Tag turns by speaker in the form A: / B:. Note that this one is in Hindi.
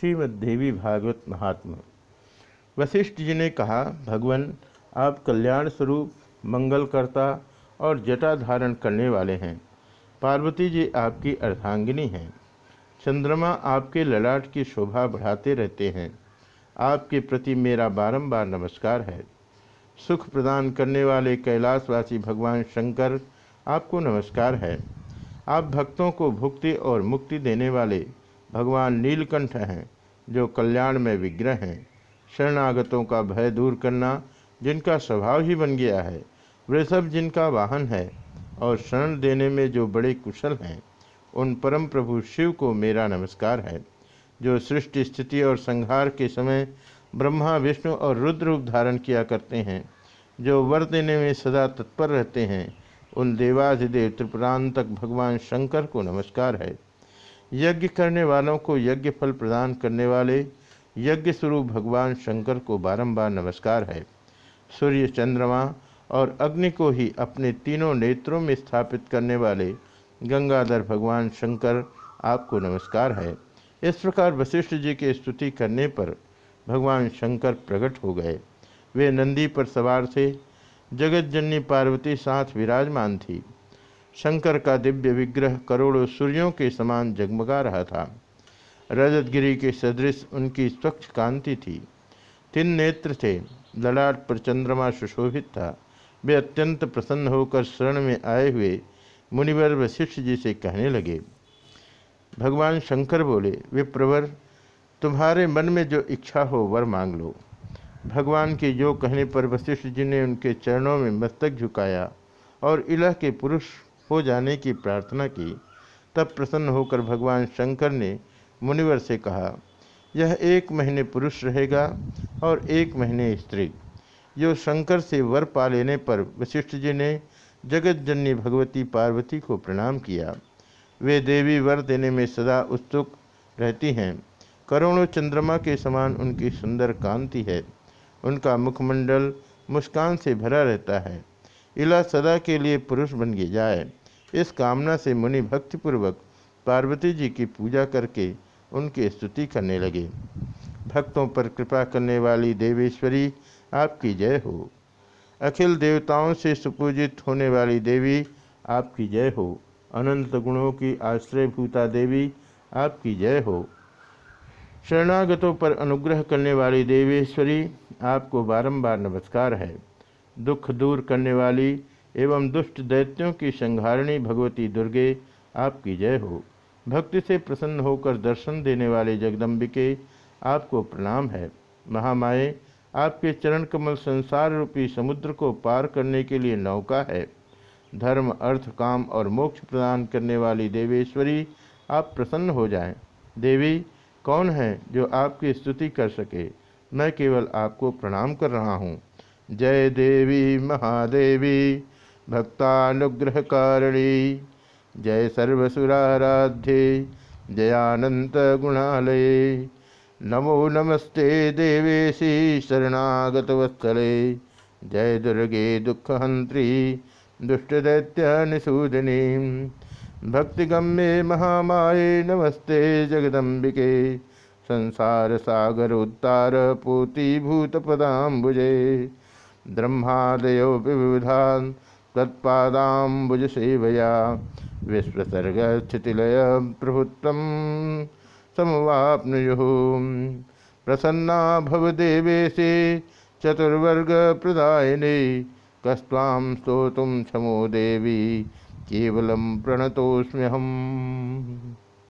A: श्रीमद्देवी भागवत महात्मा। वशिष्ठ जी ने कहा, भगवान, आप कल्याण स्वरूप मंगलकर्ता और जटा धारण करने वाले हैं। पार्वती जी आपकी अर्धांगिनी हैं। चंद्रमा आपके ललाट की शोभा बढ़ाते रहते हैं। आपके प्रति मेरा बारंबार नमस्कार है। सुख प्रदान करने वाले कैलाशवासी भगवान शंकर, आपको नमस्कार है। आप भक्तों को भुक्ति और मुक्ति देने वाले भगवान नीलकंठ हैं, जो कल्याण में विग्रह हैं। शरणागतों का भय दूर करना जिनका स्वभाव ही बन गया है वृषभ जिनका वाहन है और शरण देने में जो बड़े कुशल हैं, उन परम प्रभु शिव को मेरा नमस्कार है, जो सृष्टि स्थिति और संहार के समय ब्रह्मा, विष्णु और रुद्र रूप धारण किया करते हैं, जो वर देने में सदा तत्पर रहते हैं। उन देवाधिदेव त्रिपुरांतक भगवान शंकर को नमस्कार है। यज्ञ करने वालों को यज्ञ फल प्रदान करने वाले, यज्ञ स्वरूप भगवान शंकर को बारंबार नमस्कार है। सूर्य चंद्रमा और अग्नि को ही अपने तीनों नेत्रों में स्थापित करने वाले गंगाधर भगवान शंकर आपको नमस्कार है। इस प्रकार वशिष्ठ जी की स्तुति करने पर भगवान शंकर प्रकट हो गए। वे नंदी पर सवार थे। जगत जननी पार्वती साथ विराजमान थी। शंकर का दिव्य विग्रह करोड़ों सूर्यों के समान जगमगा रहा था। रजतगिरी के सदृश उनकी स्वच्छ कांति थी। तीन नेत्र थे। ललाट पर चंद्रमा सुशोभित था। वे अत्यंत प्रसन्न होकर शरण में आए हुए मुनिवर वशिष्ठ जी से कहने लगे, भगवान शंकर बोले वे प्रवर तुम्हारे मन में जो इच्छा हो वर मांग लो। भगवान के जो कहने पर वशिष्ठ जी ने उनके चरणों में मस्तक झुकाया और इलाह के पुरुष हो जाने की प्रार्थना की, तब प्रसन्न होकर भगवान शंकर ने मुनिवर से कहा, यह एक महीने पुरुष रहेगा और एक महीने स्त्री। जो शंकर से वर पा लेने पर वशिष्ठ जी ने जगत जननी भगवती पार्वती को प्रणाम किया। वे देवी वर देने में सदा उत्सुक रहती हैं। करोड़ों चंद्रमा के समान उनकी सुंदर कांति है। उनका मुखमंडल मुस्कान से भरा रहता है। इला सदा के लिए पुरुष बन जाए। इस कामना से मुनि भक्तिपूर्वक पार्वती जी की पूजा करके उनकी स्तुति करने लगे। भक्तों पर कृपा करने वाली देवेश्वरी, आपकी जय हो। अखिल देवताओं से सुपूजित होने वाली देवी, आपकी जय हो। अनंत गुणों की आश्रयभूता देवी, आपकी जय हो। शरणागतों पर अनुग्रह करने वाली देवेश्वरी, आपको बारंबार नमस्कार है। दुख दूर करने वाली एवं दुष्ट दैत्यों की संहारणी भगवती दुर्गे, आपकी जय हो। भक्ति से प्रसन्न होकर दर्शन देने वाले जगदम्बिके, आपको प्रणाम है। महामाए आपके चरण कमल संसार रूपी समुद्र को पार करने के लिए नौका है। धर्म, अर्थ, काम और मोक्ष प्रदान करने वाली देवेश्वरी, आप प्रसन्न हो जाएँ। देवी, कौन है जो आपकी स्तुति कर सके? मैं केवल आपको प्रणाम कर रहा हूँ। जय देवी, महादेवी। भक्तानुग्रह कारणी जय सर्वसुराराध्ये जयानंत गुणालय नमो नमस्ते देवेशी शरणागतवत्सले। जय दुर्गे दुःखहन्त्री दुष्टदैत्यनिषूदिनी भक्तिगम्ये महामाये नमस्ते जगदम्बिके। संसारसागरोत्तारपूतीभूतपदाम्बुजे ब्रह्मादयो विविधान् तत्पादाम्बुजसेवया विश्वसर्गस्थितिलय प्रभुत्म समवापनुयु। प्रसन्ना भवदेवेशे चतुर्वर्ग चतुर्वर्गप्रदायिने कस्वाम स्तोत्र क्षमो देवी केवलम प्रणतोऽस्म्यहम्।